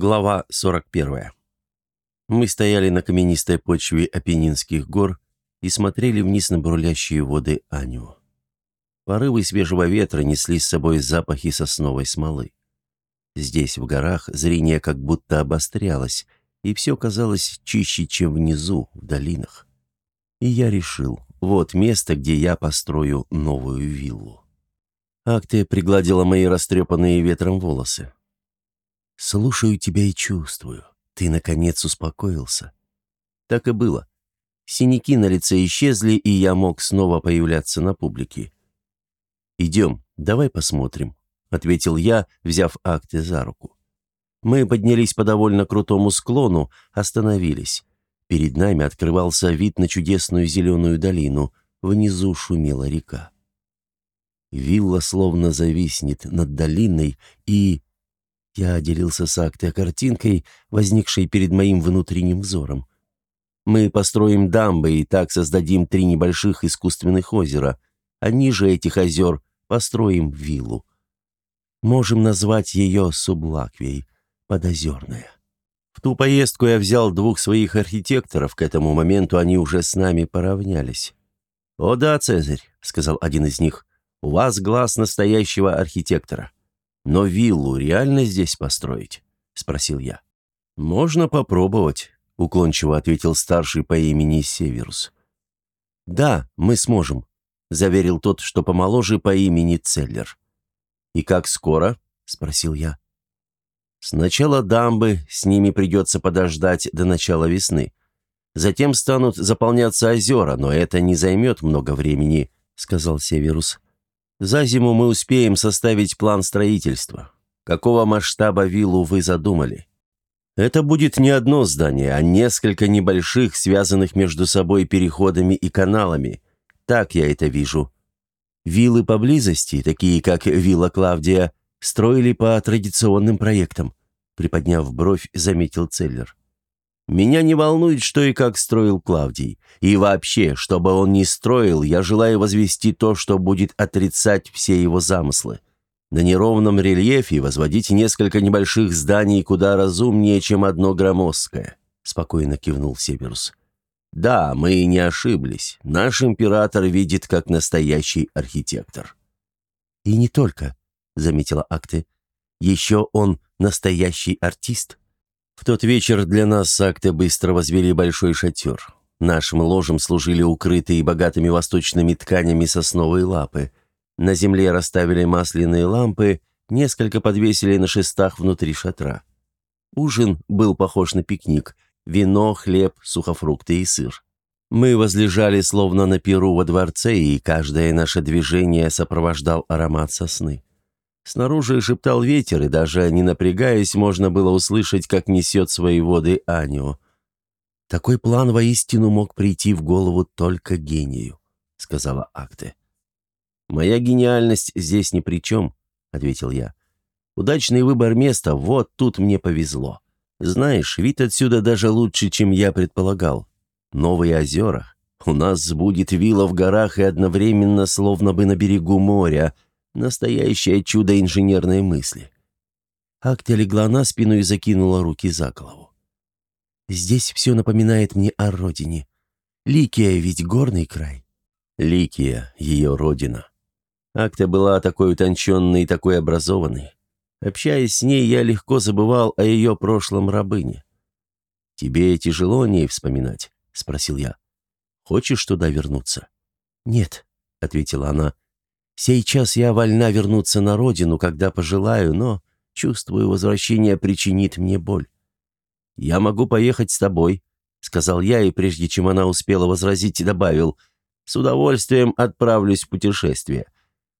Глава 41. Мы стояли на каменистой почве Апеннинских гор и смотрели вниз на бурлящие воды Аню. Порывы свежего ветра несли с собой запахи сосновой смолы. Здесь, в горах, зрение как будто обострялось, и все казалось чище, чем внизу, в долинах. И я решил, вот место, где я построю новую виллу. Актия пригладила мои растрепанные ветром волосы. Слушаю тебя и чувствую. Ты, наконец, успокоился. Так и было. Синяки на лице исчезли, и я мог снова появляться на публике. «Идем, давай посмотрим», — ответил я, взяв акты за руку. Мы поднялись по довольно крутому склону, остановились. Перед нами открывался вид на чудесную зеленую долину, внизу шумела река. Вилла словно зависнет над долиной, и я делился с Актой картинкой, возникшей перед моим внутренним взором. Мы построим дамбы и так создадим три небольших искусственных озера, а ниже этих озер построим виллу. Можем назвать ее Сублаквией, подозерная. В ту поездку я взял двух своих архитекторов, к этому моменту они уже с нами поравнялись. «О да, Цезарь», — сказал один из них, — «у вас глаз настоящего архитектора». «Но виллу реально здесь построить?» — спросил я. «Можно попробовать», — уклончиво ответил старший по имени Северус. «Да, мы сможем», — заверил тот, что помоложе по имени Целлер. «И как скоро?» — спросил я. «Сначала дамбы, с ними придется подождать до начала весны. Затем станут заполняться озера, но это не займет много времени», — сказал Северус. За зиму мы успеем составить план строительства. Какого масштаба виллу вы задумали? Это будет не одно здание, а несколько небольших, связанных между собой переходами и каналами. Так я это вижу. Виллы поблизости, такие как вилла Клавдия, строили по традиционным проектам. Приподняв бровь, заметил Целлер. Меня не волнует, что и как строил Клавдий. И вообще, что бы он ни строил, я желаю возвести то, что будет отрицать все его замыслы. На неровном рельефе возводить несколько небольших зданий куда разумнее, чем одно громоздкое», — спокойно кивнул Северус. «Да, мы не ошиблись. Наш император видит как настоящий архитектор». «И не только», — заметила Акты. «Еще он настоящий артист». В тот вечер для нас с Акте быстро возвели большой шатер. Нашим ложем служили укрытые богатыми восточными тканями сосновые лапы. На земле расставили масляные лампы, несколько подвесили на шестах внутри шатра. Ужин был похож на пикник. Вино, хлеб, сухофрукты и сыр. Мы возлежали словно на перу во дворце, и каждое наше движение сопровождал аромат сосны. Снаружи шептал ветер, и даже не напрягаясь, можно было услышать, как несет свои воды Анио. «Такой план воистину мог прийти в голову только гению», — сказала Акте. «Моя гениальность здесь ни при чем», — ответил я. «Удачный выбор места, вот тут мне повезло. Знаешь, вид отсюда даже лучше, чем я предполагал. Новые озера. У нас будет вилла в горах и одновременно словно бы на берегу моря — Настоящее чудо инженерной мысли. Актя легла на спину и закинула руки за голову. «Здесь все напоминает мне о родине. Ликия ведь горный край». Ликия — ее родина. Акта была такой утонченной и такой образованной. Общаясь с ней, я легко забывал о ее прошлом рабыне. «Тебе тяжело о ней вспоминать?» — спросил я. «Хочешь туда вернуться?» «Нет», — ответила она, — Сейчас я вольна вернуться на родину, когда пожелаю, но, чувствую, возвращение причинит мне боль. «Я могу поехать с тобой», — сказал я, и прежде чем она успела возразить, добавил, «с удовольствием отправлюсь в путешествие.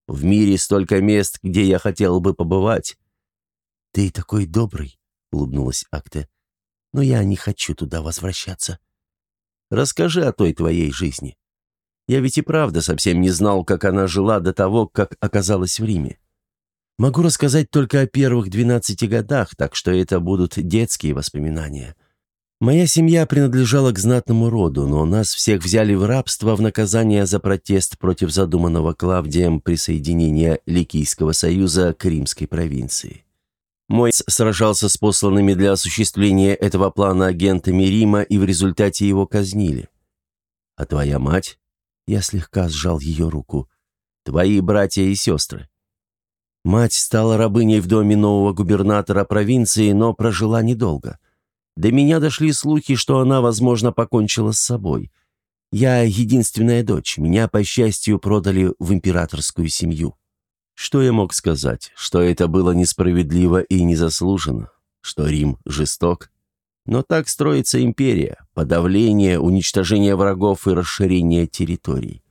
В мире столько мест, где я хотел бы побывать». «Ты такой добрый», — улыбнулась Акте, «но я не хочу туда возвращаться». «Расскажи о той твоей жизни». Я ведь и правда совсем не знал, как она жила до того, как оказалась в Риме. Могу рассказать только о первых 12 годах, так что это будут детские воспоминания. Моя семья принадлежала к знатному роду, но нас всех взяли в рабство в наказание за протест против задуманного Клавдием присоединения Ликийского союза к римской провинции. Мой сражался с посланными для осуществления этого плана агентами Рима и в результате его казнили. А твоя мать? Я слегка сжал ее руку. Твои братья и сестры. Мать стала рабыней в доме нового губернатора провинции, но прожила недолго. До меня дошли слухи, что она, возможно, покончила с собой. Я единственная дочь, меня, по счастью, продали в императорскую семью. Что я мог сказать? Что это было несправедливо и незаслуженно? Что Рим жесток? Но так строится империя. Подавление, уничтожение врагов и расширение территорий.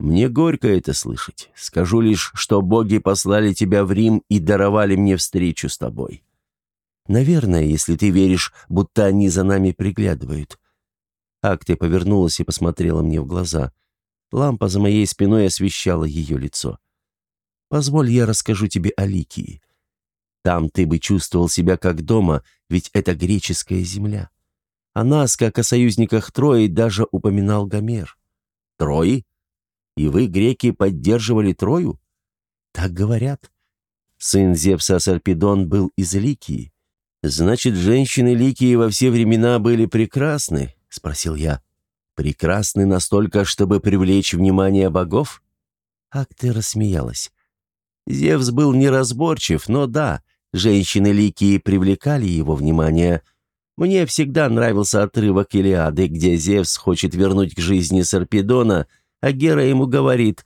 Мне горько это слышать. Скажу лишь, что боги послали тебя в Рим и даровали мне встречу с тобой. Наверное, если ты веришь, будто они за нами приглядывают. Акте повернулась и посмотрела мне в глаза. Лампа за моей спиной освещала ее лицо. «Позволь, я расскажу тебе о Ликии. Там ты бы чувствовал себя как дома, ведь это греческая земля. О нас, как о союзниках Трои, даже упоминал Гомер. Трои? И вы, греки, поддерживали Трою? Так говорят. Сын Зевса Сарпедон был из Ликии. Значит, женщины Ликии во все времена были прекрасны, — спросил я. «Прекрасны настолько, чтобы привлечь внимание богов?» Акты рассмеялась. Зевс был неразборчив, но да, женщины Ликии привлекали его внимание. Мне всегда нравился отрывок Илиады, где Зевс хочет вернуть к жизни Сарпедона, а Гера ему говорит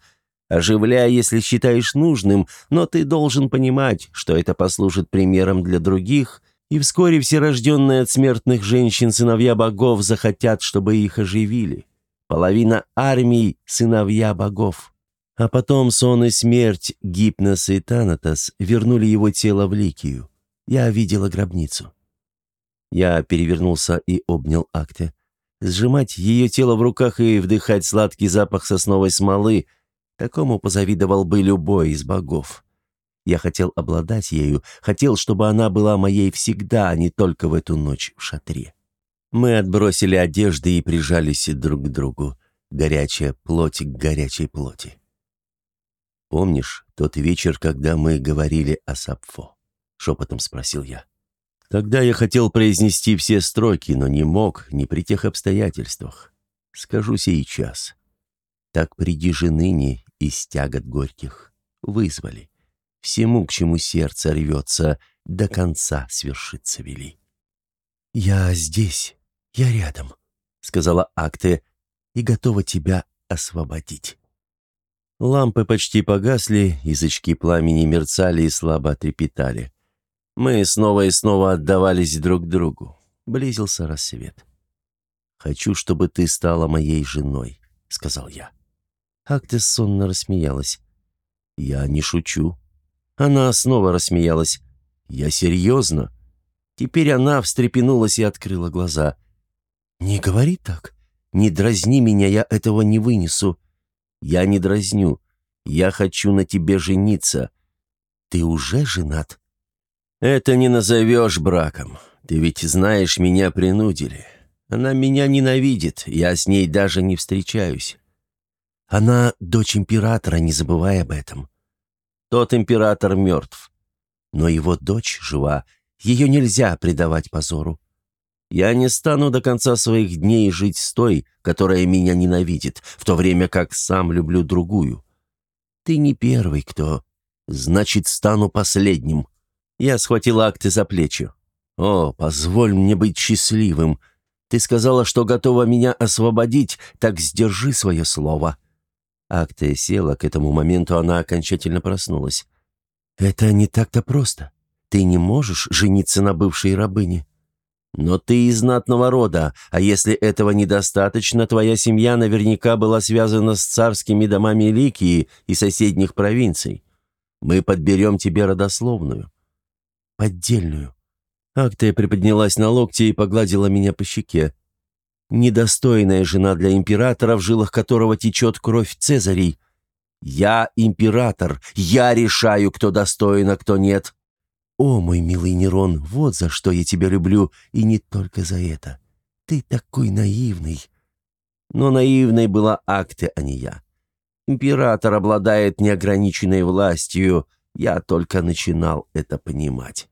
«Оживляй, если считаешь нужным, но ты должен понимать, что это послужит примером для других, и вскоре все рожденные от смертных женщин сыновья богов захотят, чтобы их оживили. Половина армий — сыновья богов. А потом сон и смерть, Гипнос и Танатос вернули его тело в Ликию. Я видела гробницу. Я перевернулся и обнял Акте. Сжимать ее тело в руках и вдыхать сладкий запах сосновой смолы — такому позавидовал бы любой из богов. Я хотел обладать ею, хотел, чтобы она была моей всегда, а не только в эту ночь в шатре. Мы отбросили одежды и прижались друг к другу. Горячая плоть к горячей плоти. «Помнишь тот вечер, когда мы говорили о Сапфо?» — шепотом спросил я. «Тогда я хотел произнести все строки, но не мог, не при тех обстоятельствах. Скажу сейчас. Так приди же ныне из тягот горьких. Вызвали всему, к чему сердце рвется, до конца свершиться вели. «Я здесь, я рядом», — сказала Акте, — «и готова тебя освободить». Лампы почти погасли, язычки пламени мерцали и слабо трепетали. Мы снова и снова отдавались друг другу. Близился рассвет. «Хочу, чтобы ты стала моей женой», — сказал я. Актес сонно рассмеялась. «Я не шучу», она снова рассмеялась. «Я серьезно?» Теперь она встрепенулась и открыла глаза. «Не говори так. Не дразни меня, я этого не вынесу». «Я не дразню. Я хочу на тебе жениться». «Ты уже женат?» «Это не назовешь браком. Ты ведь знаешь, меня принудили. Она меня ненавидит, я с ней даже не встречаюсь». «Она дочь императора, не забывай об этом». Тот император мертв. Но его дочь жива, ее нельзя предавать позору. Я не стану до конца своих дней жить с той, которая меня ненавидит, в то время как сам люблю другую. Ты не первый, кто... Значит, стану последним. Я схватил акты за плечи. О, позволь мне быть счастливым. Ты сказала, что готова меня освободить, так сдержи свое слово. Актая села, к этому моменту она окончательно проснулась. «Это не так-то просто. Ты не можешь жениться на бывшей рабыне. Но ты из знатного рода, а если этого недостаточно, твоя семья наверняка была связана с царскими домами Ликии и соседних провинций. Мы подберем тебе родословную». «Поддельную». Актая приподнялась на локте и погладила меня по щеке недостойная жена для императора, в жилах которого течет кровь Цезарей. Я император, я решаю, кто достоин, а кто нет. О, мой милый Нерон, вот за что я тебя люблю, и не только за это. Ты такой наивный. Но наивной была Акте, а не я. Император обладает неограниченной властью, я только начинал это понимать.